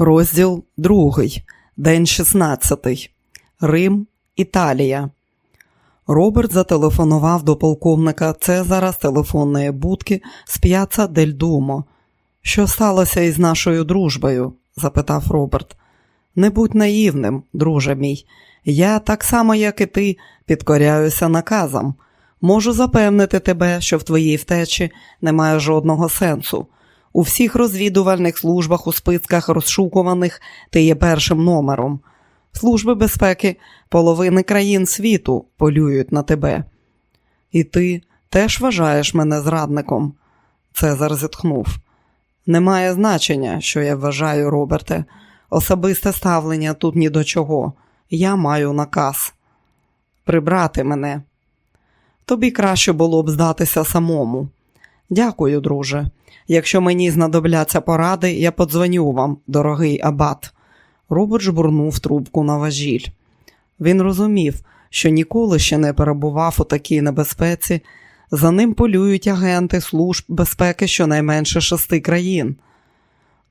Розділ 2. День 16. Рим, Італія. Роберт зателефонував до полковника Цезара з телефонної будки з п'яца Дель Думо. Що сталося із нашою дружбою? запитав Роберт. Не будь наївним, друже мій. Я, так само, як і ти, підкоряюся наказам. Можу запевнити тебе, що в твоїй втечі немає жодного сенсу. У всіх розвідувальних службах у списках розшукуваних ти є першим номером. Служби безпеки половини країн світу полюють на тебе. І ти теж вважаєш мене зрадником? Цезар зітхнув. Немає значення, що я вважаю, Роберте. Особисте ставлення тут ні до чого. Я маю наказ. Прибрати мене. Тобі краще було б здатися самому. Дякую, друже. Якщо мені знадобляться поради, я подзвоню вам, дорогий абат. Робот жбурнув трубку на важіль. Він розумів, що ніколи ще не перебував у такій небезпеці. За ним полюють агенти служб безпеки щонайменше шести країн.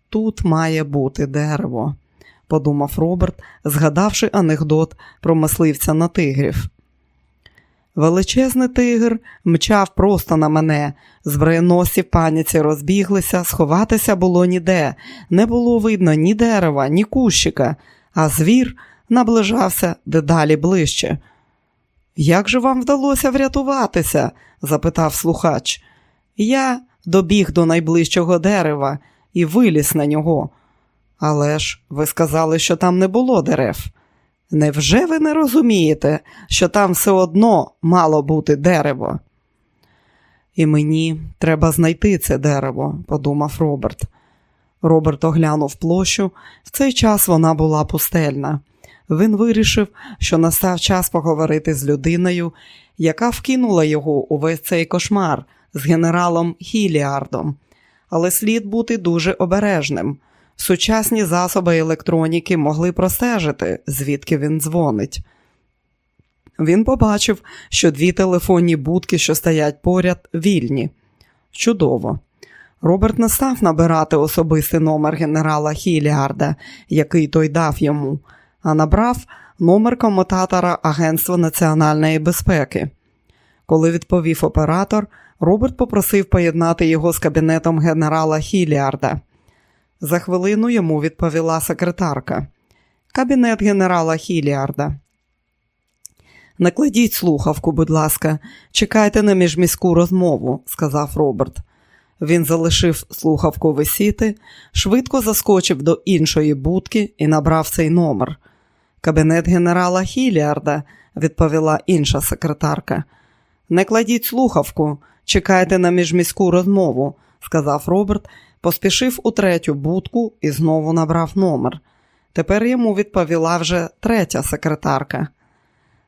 Тут має бути дерево, подумав Роберт, згадавши анекдот про мисливця на тигрів. Величезний тигр мчав просто на мене. Зброєносці в паніці розбіглися, сховатися було ніде, не було видно ні дерева, ні кущика, а звір наближався дедалі ближче. Як же вам вдалося врятуватися? запитав слухач. Я добіг до найближчого дерева і виліз на нього. Але ж ви сказали, що там не було дерев. Невже ви не розумієте, що там все одно мало бути дерево? І мені треба знайти це дерево, подумав Роберт. Роберт оглянув площу, в цей час вона була пустельна. Він вирішив, що настав час поговорити з людиною, яка вкинула його у весь цей кошмар з генералом Хіліардом. Але слід бути дуже обережним. Сучасні засоби електроніки могли простежити, звідки він дзвонить. Він побачив, що дві телефонні будки, що стоять поряд, вільні. Чудово. Роберт не став набирати особистий номер генерала Хіліарда, який той дав йому, а набрав номер комутатора Агентства національної безпеки. Коли відповів оператор, Роберт попросив поєднати його з кабінетом генерала Хіліарда. За хвилину йому відповіла секретарка. Кабінет генерала Хіліарда. Накладіть слухавку, будь ласка, чекайте на міжміську розмову, сказав Роберт. Він залишив слухавку висіти, швидко заскочив до іншої будки і набрав цей номер. Кабінет генерала Хіліарда, відповіла інша секретарка. Не кладіть слухавку, чекайте на міжміську розмову, сказав Роберт поспішив у третю будку і знову набрав номер. Тепер йому відповіла вже третя секретарка.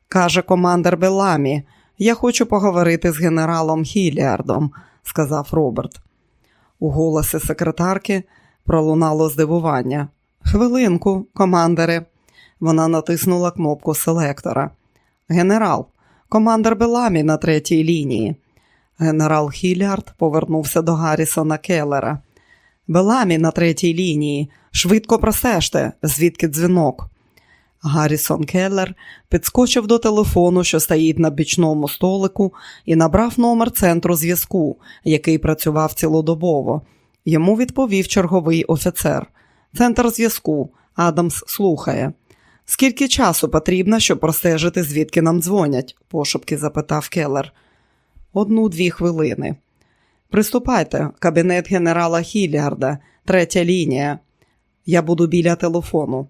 Каже командир Беламі, я хочу поговорити з генералом Хіліардом, сказав Роберт. У голосі секретарки пролунало здивування. Хвилинку, командире. Вона натиснула кнопку селектора. Генерал, командир Беламі на третій лінії. Генерал Хіліард повернувся до Гаррісона Келлера. Беламі на третій лінії. Швидко простежте, звідки дзвінок. Гаррісон Келлер підскочив до телефону, що стоїть на бічному столику, і набрав номер центру зв'язку, який працював цілодобово. Йому відповів черговий офіцер. Центр зв'язку. Адамс слухає. Скільки часу потрібно, щоб простежити, звідки нам дзвонять? пошепки запитав Келлер. Одну-дві хвилини. Приступайте, кабінет генерала Хіліарда, третя лінія. Я буду біля телефону.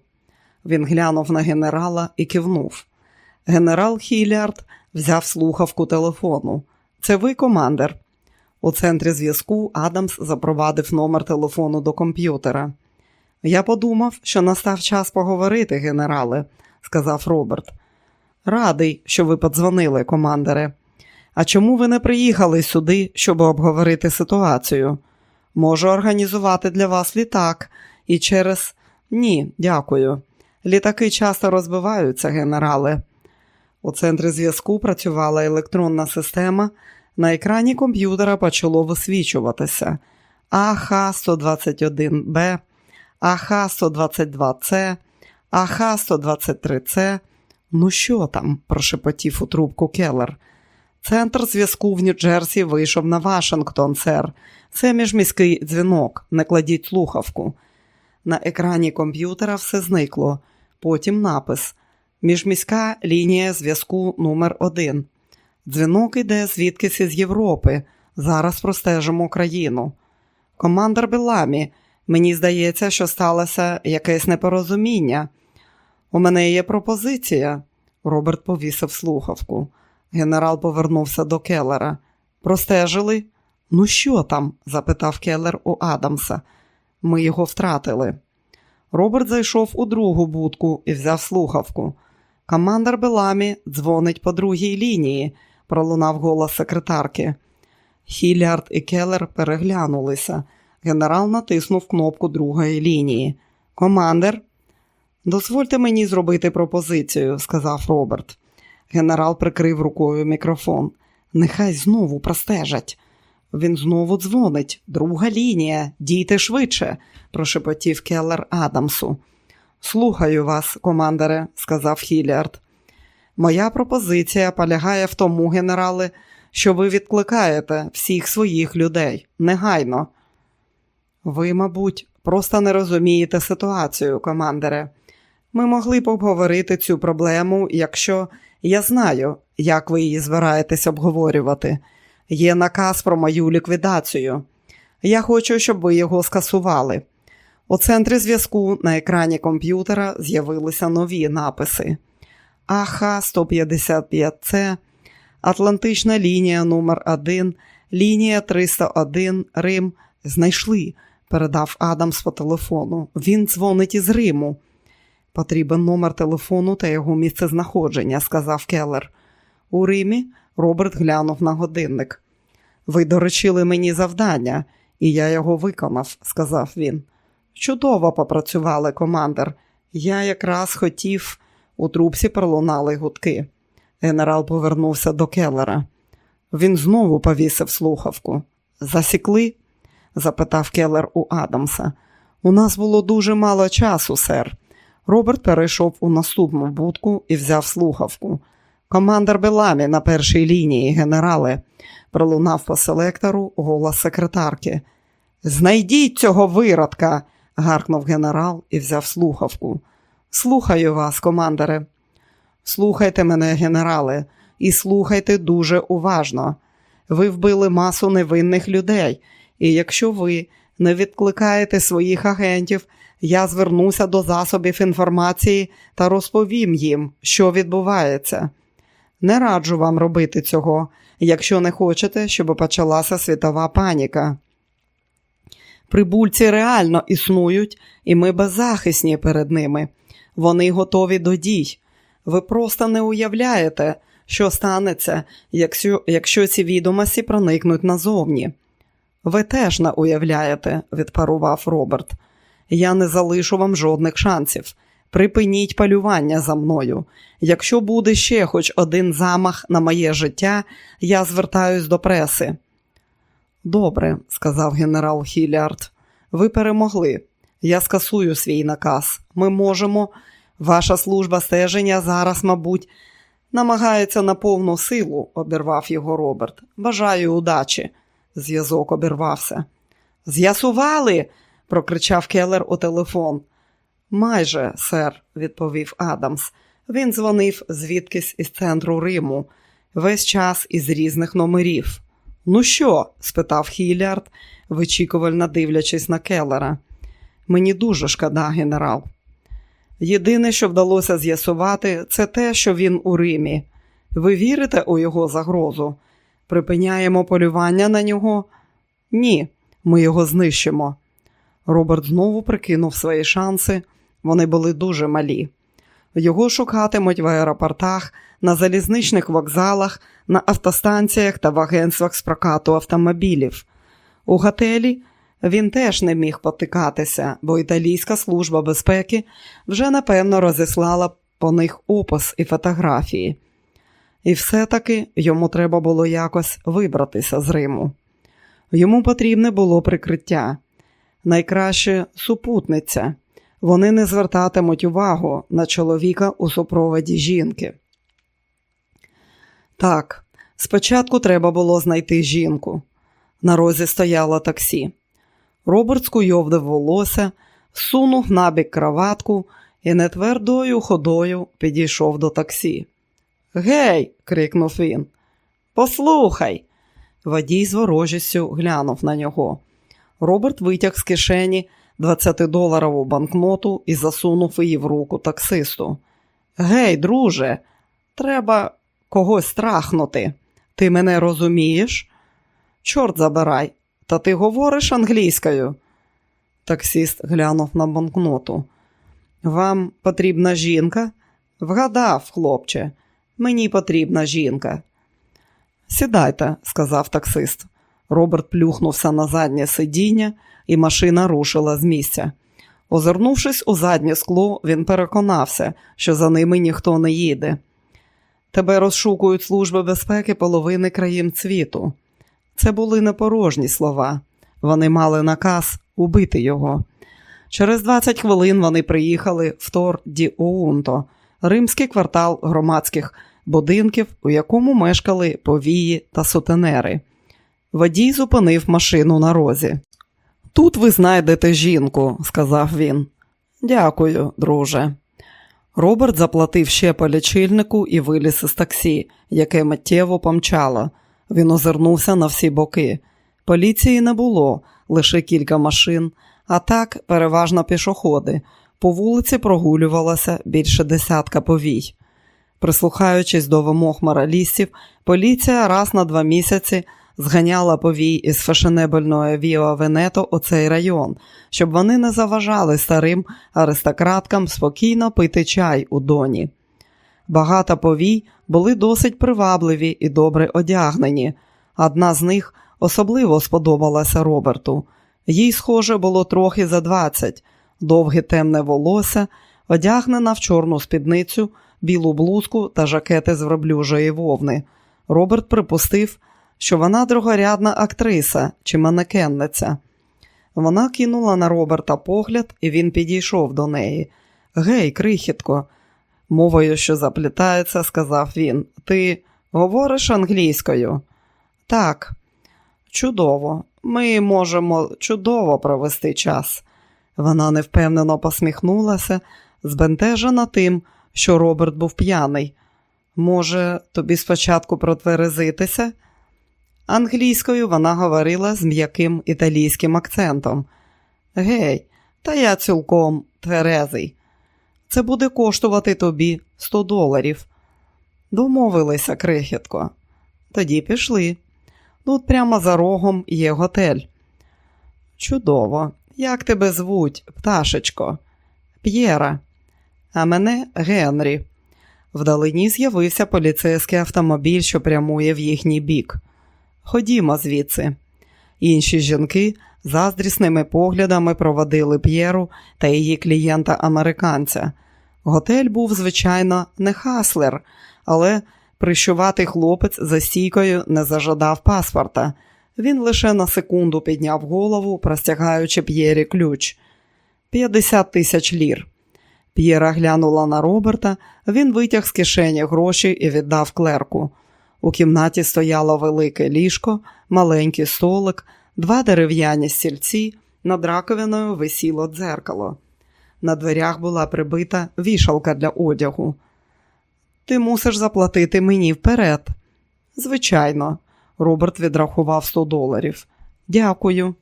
Він глянув на генерала і кивнув. Генерал Хіліард взяв слухавку телефону. Це ви, командир. У центрі зв'язку Адамс запровадив номер телефону до комп'ютера. Я подумав, що настав час поговорити, генерале, сказав Роберт. Радий, що ви подзвонили, командире. А чому ви не приїхали сюди, щоб обговорити ситуацію? Можу організувати для вас літак і через ні, дякую. Літаки часто розбиваються, генерале. У центрі зв'язку працювала електронна система. На екрані комп'ютера почало висвічуватися АХ-121Б, АХ-122С, АХ-123С. Ну, що там? прошепотів у трубку Келлер. Центр зв'язку в Нью-Джерсі вийшов на Вашингтон, сер. Це міжміський дзвінок, не кладіть слухавку. На екрані комп'ютера все зникло. Потім напис: Міжміська лінія зв'язку номер 1 Дзвінок іде звідкись із Європи. Зараз простежимо країну. Командир Беламі, мені здається, що сталося якесь непорозуміння. У мене є пропозиція. Роберт повісив слухавку. Генерал повернувся до Келлера. Простежили? Ну, що там? запитав Келлер у Адамса. Ми його втратили. Роберт зайшов у другу будку і взяв слухавку. Командир Беламі дзвонить по другій лінії, пролунав голос секретарки. Хілярд і Келлер переглянулися. Генерал натиснув кнопку другої лінії. Командир, дозвольте мені зробити пропозицію, сказав Роберт. Генерал прикрив рукою мікрофон. Нехай знову простежать. Він знову дзвонить. Друга лінія. Дійте швидше, прошепотів Келлер Адамсу. Слухаю вас, командире, сказав Хілярд. Моя пропозиція полягає в тому, генерале, що ви відкликаєте всіх своїх людей негайно. Ви, мабуть, просто не розумієте ситуацію, командире. Ми могли б обговорити цю проблему, якщо я знаю, як ви її збираєтесь обговорювати. Є наказ про мою ліквідацію. Я хочу, щоб ви його скасували. У центрі зв'язку на екрані комп'ютера з'явилися нові написи. АХ-155С, Атлантична лінія номер 1 лінія 301 Рим. Знайшли, передав Адамс по телефону. Він дзвонить із Риму. Потрібен номер телефону та його місце знаходження, сказав Келлер. У Римі Роберт глянув на годинник. Ви доручили мені завдання, і я його виконав, сказав він. Чудово попрацювали, командир. Я якраз хотів. У трубці пролунали гудки. Генерал повернувся до Келлера. Він знову повісив слухавку. Засікли? запитав Келлер у Адамса. У нас було дуже мало часу, сер. Роберт перейшов у наступну будку і взяв слухавку. Командир Беламі на першій лінії, генерале, пролунав по селектору голос секретарки. Знайдіть цього виродка, гаркнув генерал і взяв слухавку. Слухаю вас, командире. Слухайте мене, генерале, і слухайте дуже уважно. Ви вбили масу невинних людей, і якщо ви не відкликаєте своїх агентів, я звернуся до засобів інформації та розповім їм, що відбувається. Не раджу вам робити цього, якщо не хочете, щоб почалася світова паніка. Прибульці реально існують, і ми беззахисні перед ними. Вони готові до дій. Ви просто не уявляєте, що станеться, якщо, якщо ці відомості проникнуть назовні. Ви теж не уявляєте, відпарував Роберт. Я не залишу вам жодних шансів. Припиніть полювання за мною. Якщо буде ще хоч один замах на моє життя, я звертаюсь до преси. Добре, сказав генерал Хілярд. Ви перемогли. Я скасую свій наказ. Ми можемо. Ваша служба стеження зараз, мабуть, намагається на повну силу, обірвав його Роберт. Бажаю удачі. Зв'язок обірвався. З'ясували, прокричав Келлер у телефон. Майже, сер, відповів Адамс. Він дзвонив звідкись із центру Риму, весь час із різних номерів. Ну що? спитав Хілярд, вичікувально дивлячись на Келлера. Мені дуже шкода, генерал. Єдине, що вдалося з'ясувати, це те, що він у Римі. Ви вірите у його загрозу? Припиняємо полювання на нього? Ні, ми його знищимо. Роберт знову прикинув свої шанси, вони були дуже малі. Його шукатимуть в аеропортах, на залізничних вокзалах, на автостанціях та в агентствах з прокату автомобілів. У готелі він теж не міг потикатися, бо італійська служба безпеки вже напевно розіслала по них опис і фотографії. І все-таки йому треба було якось вибратися з Риму. Йому потрібне було прикриття, найкраще супутниця. Вони не звертатимуть увагу на чоловіка у супроводі жінки. Так, спочатку треба було знайти жінку. На розі стояло таксі. Роберт скуйовдив волосся, сунув набік краватку і нетвердою ходою підійшов до таксі. Гей, крикнув він. Послухай. Водій з ворожістю глянув на нього. Роберт витяг з кишені 20-доларову банкноту і засунув її в руку таксисту. Гей, друже, треба когось страхнути. Ти мене розумієш? Чорт забирай, та ти говориш англійською. Таксіст глянув на банкноту. Вам потрібна жінка? Вгадав, хлопче, мені потрібна жінка. Сідайте, сказав таксист. Роберт плюхнувся на заднє сидіння, і машина рушила з місця. Озирнувшись у заднє скло, він переконався, що за ними ніхто не їде. Тебе розшукують служби безпеки половини країн світу. Це були непорожні слова. Вони мали наказ убити його. Через 20 хвилин вони приїхали в Тор Ді Оунто, римський квартал громадських будинків, у якому мешкали повії та сутенери. Водій зупинив машину на розі. Тут ви знайдете жінку, сказав він. Дякую, друже. Роберт заплатив ще по лічильнику і виліз із таксі, яке миттєво помчало. Він озирнувся на всі боки. Поліції не було, лише кілька машин, а так переважно пішоходи. По вулиці прогулювалося більше десятка повій. Прислухаючись до вимог моралістів, поліція раз на два місяці зганяла повій із фешенебельної Віо Венето у цей район, щоб вони не заважали старим аристократкам спокійно пити чай у доні. Багато повій були досить привабливі і добре одягнені. Одна з них особливо сподобалася Роберту. Їй, схоже, було трохи за двадцять, довге темне волосся, одягнена в чорну спідницю, білу блузку та жакети з верблюжої вовни. Роберт припустив, що вона другорядна актриса чи манекенниця. Вона кинула на Роберта погляд, і він підійшов до неї. Гей, крихітко, мовою, що заплітається, сказав він. Ти говориш англійською? Так, чудово. Ми можемо чудово провести час. Вона невпевнено посміхнулася, збентежена тим, що Роберт був п'яний. Може, тобі спочатку протверезитися? Англійською вона говорила з м'яким італійським акцентом. Гей, та я цілком тверезий. Це буде коштувати тобі 100 доларів. Домовилися, крихітко. Тоді пішли. Тут прямо за рогом є готель. Чудово. Як тебе звуть, пташечко? П'єра, а мене Генрі. Вдалині з'явився поліцейський автомобіль, що прямує в їхній бік. Ходімо звідси. Інші жінки заздрісними поглядами проводили П'єру та її клієнта-американця. Готель був, звичайно, не хаслер, але прищуватий хлопець за стійкою не зажадав паспорта. Він лише на секунду підняв голову, простягаючи П'єрі ключ. П'ятдесят тисяч лір. П'єра глянула на Роберта, він витяг з кишені гроші і віддав клерку. У кімнаті стояло велике ліжко, маленький столик, два дерев'яні стільці, над раковиною висіло дзеркало. На дверях була прибита вішалка для одягу. Ти мусиш заплатити мені вперед. Звичайно, Роберт відрахував 100 доларів. Дякую.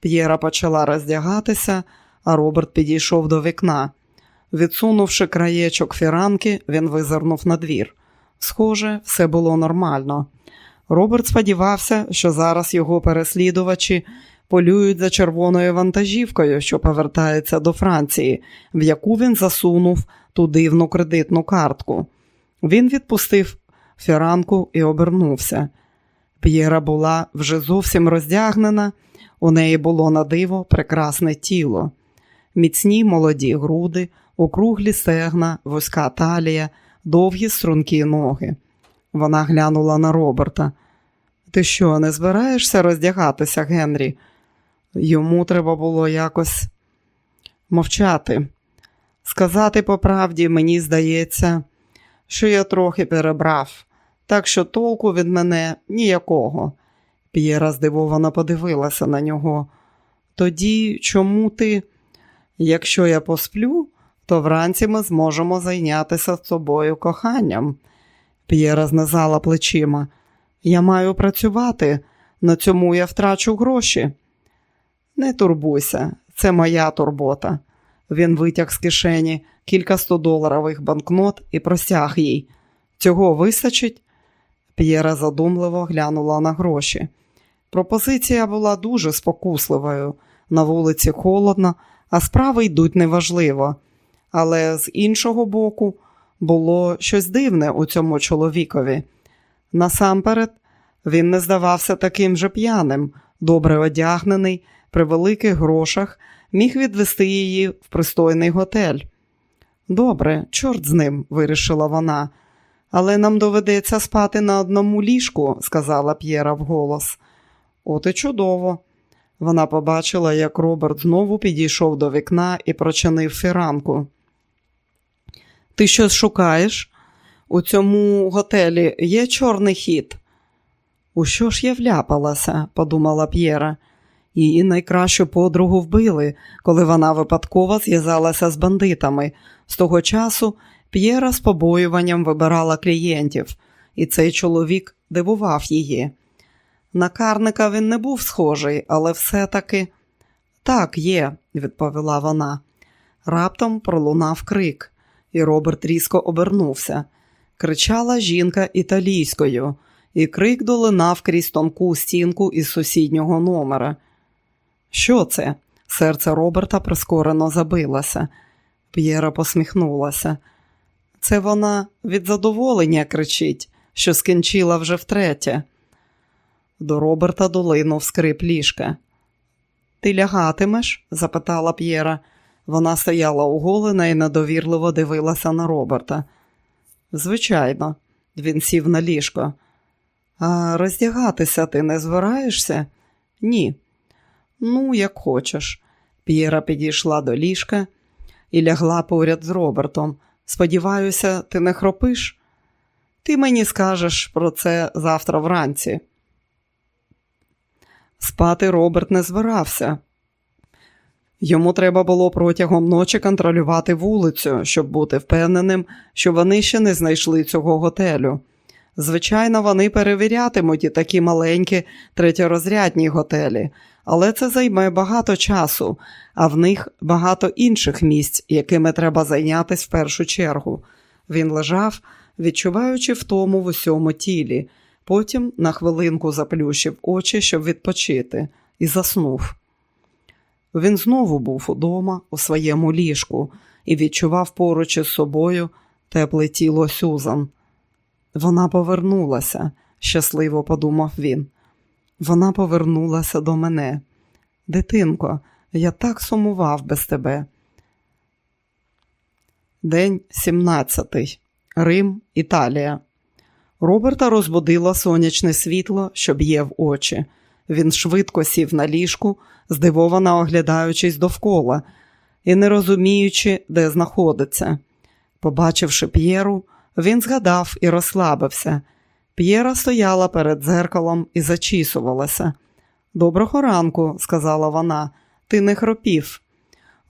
П'єра почала роздягатися, а Роберт підійшов до вікна. Відсунувши краєчок фіранки, він визирнув на двір. Схоже, все було нормально. Роберт сподівався, що зараз його переслідувачі полюють за червоною вантажівкою, що повертається до Франції, в яку він засунув ту дивну кредитну картку. Він відпустив фіранку і обернувся. П'єра була вже зовсім роздягнена, у неї було на диво прекрасне тіло, міцні молоді груди, округлі стегна, вузька талія, довгі стрункі ноги. Вона глянула на Роберта. Ти що, не збираєшся роздягатися, Генрі? Йому треба було якось мовчати. Сказати по правді, мені здається, що я трохи перебрав, так що толку від мене ніякого. П'єра здивовано подивилася на нього. Тоді чому ти? Якщо я посплю, то вранці ми зможемо зайнятися з собою коханням. П'єра знизала плечима. Я маю працювати, на цьому я втрачу гроші. Не турбуйся, це моя турбота. Він витяг з кишені кілька стодоларових банкнот і просяг їй. Цього вистачить? П'єра задумливо глянула на гроші. Пропозиція була дуже спокусливою. На вулиці холодно, а справи йдуть неважливо. Але з іншого боку було щось дивне у цьому чоловікові. Насамперед, він не здавався таким же п'яним, добре одягнений, при великих грошах, міг відвести її в пристойний готель. Добре, чорт з ним, вирішила вона, але нам доведеться спати на одному ліжку, сказала П'єра вголос. От і чудово. Вона побачила, як Роберт знову підійшов до вікна і прочинив фіранку. Ти щось шукаєш? У цьому готелі є чорний хід. У що ж я вляпалася, подумала П'єра. Її найкращу подругу вбили, коли вона випадково зв'язалася з бандитами. З того часу П'єра з побоюванням вибирала клієнтів, і цей чоловік дивував її. На карника він не був схожий, але все-таки так, є, відповіла вона. Раптом пролунав крик, і Роберт різко обернувся. Кричала жінка італійською, і крик долинав крізь тонку стінку із сусіднього номера. Що це? Серце Роберта прискорено забилося. П'єра посміхнулася. Це вона від задоволення кричить, що скінчила вже втретє. До Роберта долинув скрип ліжка. Ти лягатимеш? запитала П'єра. Вона стояла оголена і недовірливо дивилася на Роберта. Звичайно, він сів на ліжко. А роздягатися ти не збираєшся? Ні. Ну, як хочеш. П'єра підійшла до ліжка і лягла поряд з Робертом. Сподіваюся, ти не хропиш? Ти мені скажеш про це завтра вранці. Спати Роберт не збирався. Йому треба було протягом ночі контролювати вулицю, щоб бути впевненим, що вони ще не знайшли цього готелю. Звичайно, вони перевірятимуть і такі маленькі третєрозрядні готелі, але це займе багато часу, а в них багато інших місць, якими треба зайнятися в першу чергу. Він лежав, відчуваючи втому в усьому тілі, потім на хвилинку заплющив очі, щоб відпочити, і заснув. Він знову був удома у своєму ліжку і відчував поруч із собою тепле тіло Сюзан. Вона повернулася, щасливо подумав він. Вона повернулася до мене. Дитинко, я так сумував без тебе. День 17. Рим, Італія. Роберта розбудило сонячне світло, що б'є в очі. Він швидко сів на ліжку, здивовано оглядаючись довкола і не розуміючи, де знаходиться. Побачивши П'єру, він згадав і розслабився. П'єра стояла перед дзеркалом і зачісувалася. Доброго ранку, сказала вона, ти не хропів.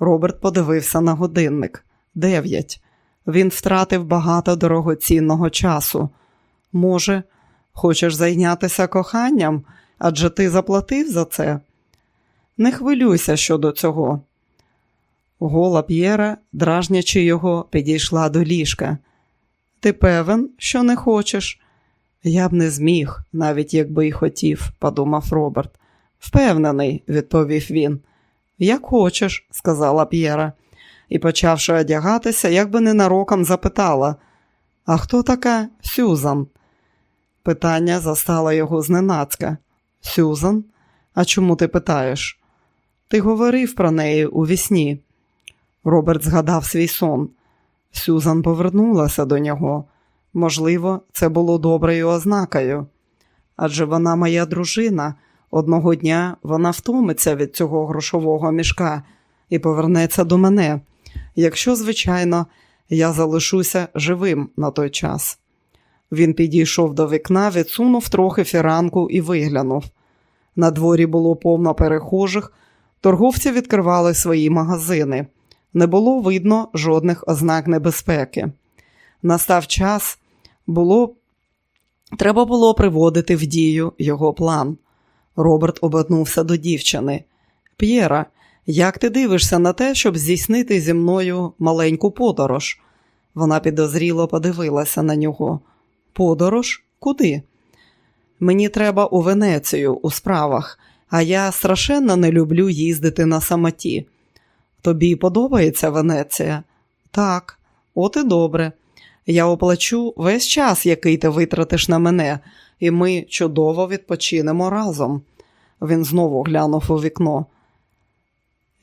Роберт подивився на годинник. Дев'ять. Він втратив багато дорогоцінного часу. Може, хочеш зайнятися коханням, адже ти заплатив за це? Не хвилюйся щодо цього. Гола П'єра, дражнячи його, підійшла до ліжка. Ти певен, що не хочеш? Я б не зміг, навіть якби й хотів, подумав Роберт. Впевнений, відповів він. Як хочеш, сказала П'єра, і, почавши одягатися, якби ненароком запитала, а хто така Сюзан? Питання застало його зненацька. Сюзан? А чому ти питаєш? Ти говорив про неї у вісні. Роберт згадав свій сон. Сюзан повернулася до нього. Можливо, це було доброю ознакою. Адже вона моя дружина. Одного дня вона втомиться від цього грошового мішка і повернеться до мене. Якщо, звичайно, я залишуся живим на той час. Він підійшов до вікна, відсунув трохи фіранку і виглянув. На дворі було повно перехожих, торговці відкривали свої магазини. Не було видно жодних ознак небезпеки. Настав час, було... треба було приводити в дію його план. Роберт обернувся до дівчини. П'єра, як ти дивишся на те, щоб здійснити зі мною маленьку подорож? Вона підозріло подивилася на нього. Подорож? Куди? Мені треба у Венецію у справах, а я страшенно не люблю їздити на самоті. Тобі подобається Венеція? Так, от і добре. Я оплачу весь час, який ти витратиш на мене, і ми чудово відпочинемо разом. Він знову глянув у вікно.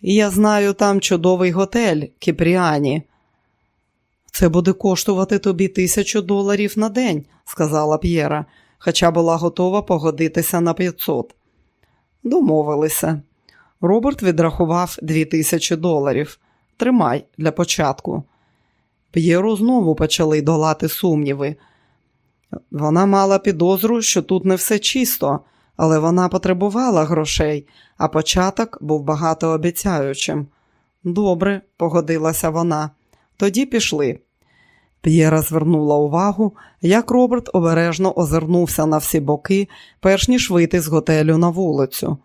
Я знаю там чудовий готель Кіпріані. Це буде коштувати тобі тисячу доларів на день, сказала П'єра, хоча була готова погодитися на 500. Домовилися. Роберт відрахував дві тисячі доларів. Тримай для початку. П'єру знову почали долати сумніви. Вона мала підозру, що тут не все чисто, але вона потребувала грошей, а початок був багатообіцяючим. Добре, погодилася вона. Тоді пішли. П'єра звернула увагу, як Роберт обережно озирнувся на всі боки, перш ніж вийти з готелю на вулицю.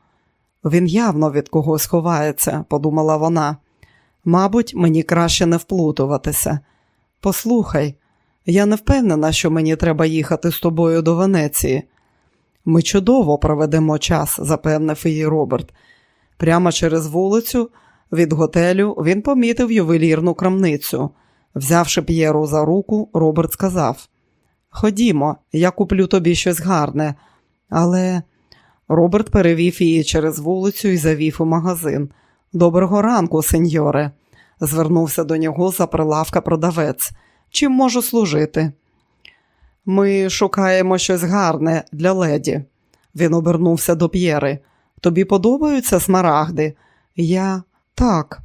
Він явно від когось ховається, подумала вона. Мабуть, мені краще не вплутуватися. Послухай, я не впевнена, що мені треба їхати з тобою до Венеції. Ми чудово проведемо час, запевнив її Роберт. Прямо через вулицю від готелю він помітив ювелірну крамницю. Взявши П'єру за руку, Роберт сказав: Ходімо, я куплю тобі щось гарне, але Роберт перевів її через вулицю і завів у магазин. Доброго ранку, сеньоре, звернувся до нього за прилавка продавець. Чим можу служити? Ми шукаємо щось гарне для леді. Він обернувся до П'єри. Тобі подобаються смарагди? Я так.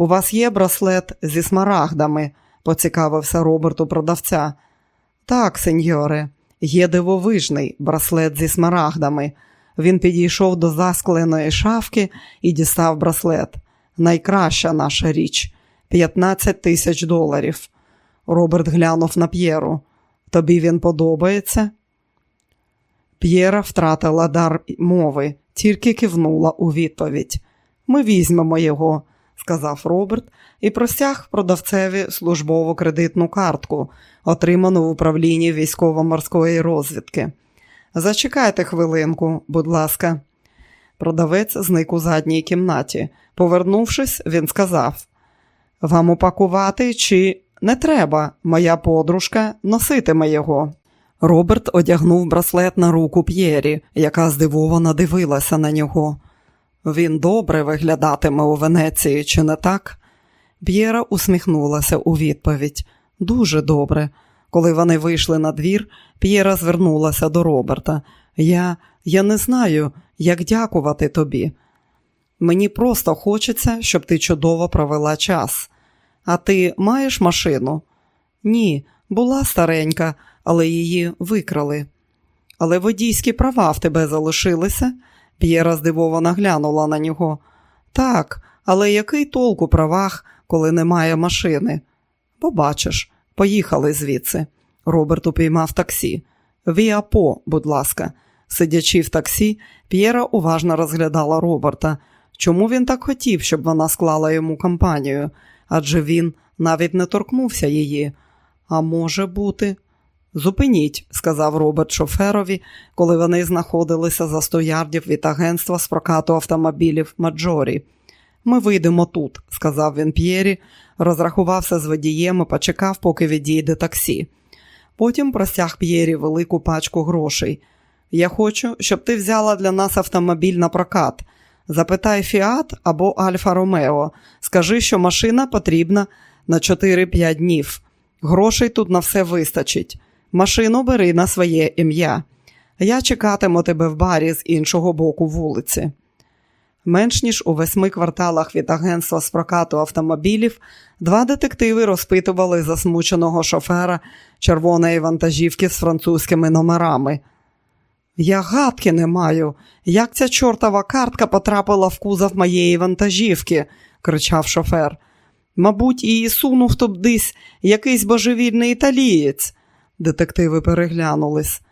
У вас є браслет зі смарагдами, поцікавився Роберт продавця. Так, сеньоре, є дивовижний браслет зі смарагдами. Він підійшов до заскленої шафки і дістав браслет. Найкраща наша річ 15 тисяч доларів. Роберт глянув на П'єру. Тобі він подобається? П'єра втратила дар мови, тільки кивнула у відповідь. Ми візьмемо його, сказав Роберт і простяг продавцеві службову кредитну картку, отриману в управлінні військово-морської розвідки. Зачекайте хвилинку, будь ласка. Продавець зник у задній кімнаті. Повернувшись, він сказав: Вам упакувати чи не треба, моя подружка носитиме його. Роберт одягнув браслет на руку П'єрі, яка здивовано дивилася на нього. Він добре виглядатиме у Венеції, чи не так? П'єра усміхнулася у відповідь. Дуже добре. Коли вони вийшли на двір, П'єра звернулася до Роберта. Я я не знаю, як дякувати тобі. Мені просто хочеться, щоб ти чудово провела час. А ти маєш машину? Ні, була старенька, але її викрали. Але водійські права в тебе залишилися? П'єра здивовано глянула на нього. Так, але який толк у правах, коли немає машини? Побачиш, поїхали звідси. Роберт упіймав таксі. Віапо, будь ласка. Сидячи в таксі, П'єра уважно розглядала Роберта. Чому він так хотів, щоб вона склала йому компанію? Адже він навіть не торкнувся її. А може бути. Зупиніть, сказав Роберт шоферові, коли вони знаходилися за сто ярдів від агентства з прокату автомобілів Маджорі. Ми вийдемо тут, сказав він П'єрі, розрахувався з водієм і почекав, поки відійде таксі. Потім простяг П'єрі велику пачку грошей. Я хочу, щоб ти взяла для нас автомобіль на прокат. Запитай Фіат або Альфа Ромео. Скажи, що машина потрібна на 4-5 днів. Грошей тут на все вистачить. Машину бери на своє ім'я. Я чекатиму тебе в барі з іншого боку вулиці. Менш ніж у восьми кварталах від агентства з прокату автомобілів два детективи розпитували засмученого шофера червоної вантажівки з французькими номерами. Я гадки не маю, як ця чортова картка потрапила в кузов моєї вантажівки, кричав шофер. Мабуть, її сунув тудись якийсь божевільний італієць. Детективи переглянулись.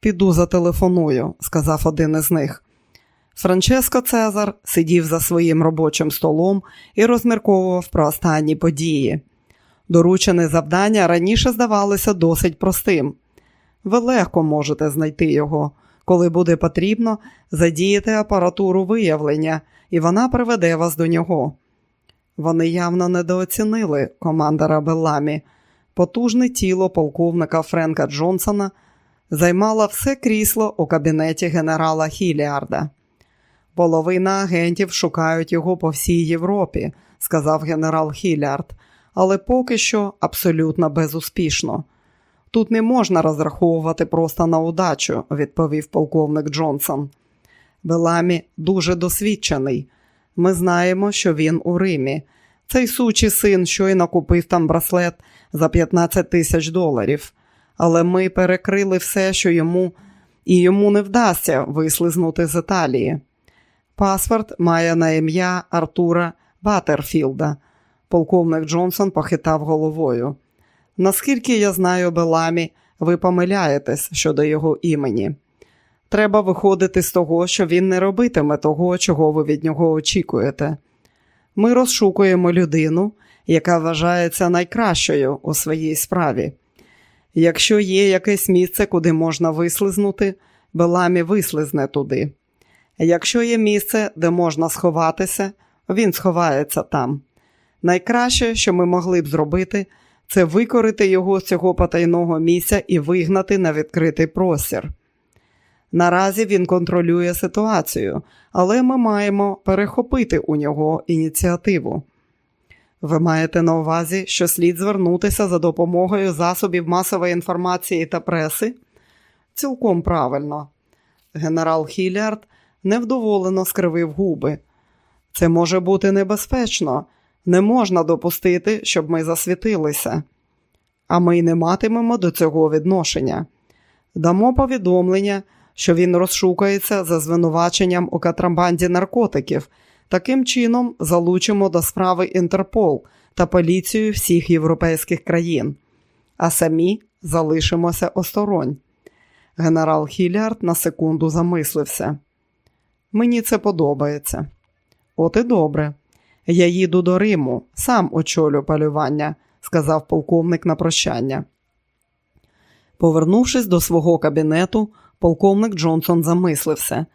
Піду зателефоную, сказав один із них. Франческо Цезар сидів за своїм робочим столом і розмірковував про останні події. Доручене завдання раніше здавалося досить простим. Ви легко можете знайти його. Коли буде потрібно, задіяти апаратуру виявлення, і вона приведе вас до нього. Вони явно недооцінили командора Белламі. Потужне тіло полковника Френка Джонсона займало все крісло у кабінеті генерала Хіліарда. Половина агентів шукають його по всій Європі, сказав генерал Хіліард, але поки що абсолютно безуспішно. Тут не можна розраховувати просто на удачу, відповів полковник Джонсон. Беламі дуже досвідчений. Ми знаємо, що він у Римі. Цей сучий син щойно купив там браслет за 15 тисяч доларів, але ми перекрили все, що йому, і йому не вдасться вислизнути з Італії. Паспорт має на ім'я Артура Батерфілда. Полковник Джонсон похитав головою. Наскільки я знаю Беламі, ви помиляєтесь щодо його імені. Треба виходити з того, що він не робитиме того, чого ви від нього очікуєте. Ми розшукуємо людину, яка вважається найкращою у своїй справі. Якщо є якесь місце, куди можна вислизнути, Беламі вислизне туди. Якщо є місце, де можна сховатися, він сховається там. Найкраще, що ми могли б зробити, це викорити його з цього потайного місця і вигнати на відкритий простір. Наразі він контролює ситуацію, але ми маємо перехопити у нього ініціативу. Ви маєте на увазі, що слід звернутися за допомогою засобів масової інформації та преси? Цілком правильно. Генерал Хілярд невдоволено скривив губи. Це може бути небезпечно. Не можна допустити, щоб ми засвітилися, а ми не матимемо до цього відношення. Дамо повідомлення, що він розшукається за звинуваченням у катрамбанді наркотиків. Таким чином залучимо до справи Інтерпол та поліцію всіх європейських країн, а самі залишимося осторонь. Генерал Хілярд на секунду замислився. Мені це подобається. От і добре. Я їду до Риму, сам очолю полювання, сказав полковник на прощання. Повернувшись до свого кабінету, полковник Джонсон замислився.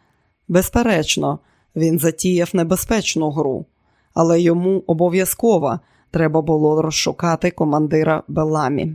Безперечно, він затіяв небезпечну гру, але йому обов'язково треба було розшукати командира Беламі.